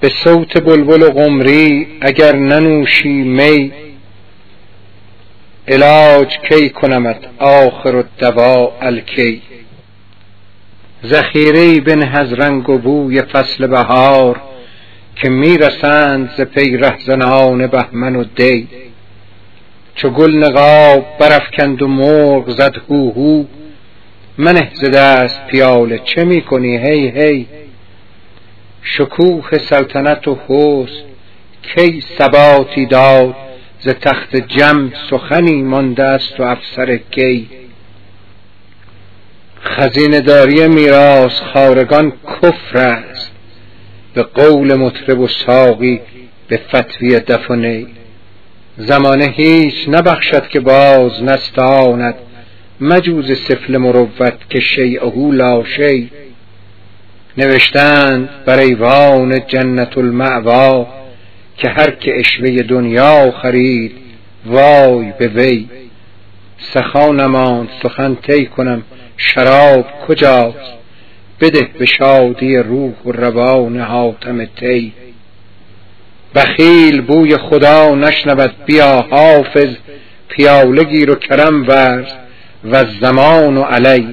به صوت بلبل و قمری اگر ننوشی می علاج کی کنمت آخر الدوا الکی. ذخیره بنه از رنگ و بوی فصل بهار که می‌رسند ز پی رهزنان بهمن و دی. چو گل نقاب برافکند و مرغ زد هو منه ز دست پیاله چه می‌کنی؟ هی هی. شکوه سلطنت و حسن کی ثباتی داد ز تخت جم سخنی مانده است و افسر کی؟ خزینه داری میراث خارگان کفر است. به قول مطرب و ساقی به فتوی دفنی زمانه هیچ نبخشد که باز نستاند مجوز سفل مروت که شیعه لا شی. نوشتند بر ایوان جنت المعوا که هر که اشوه دنیا خرید وای به وی. سخا نماند سخن طی کنم شراب کجاست؟ بده به شادی روح و روان حاتم تی بخیل بوی خدا نشنود بیا حافظ پیاله گیر و کرم ورز و زمان و علی.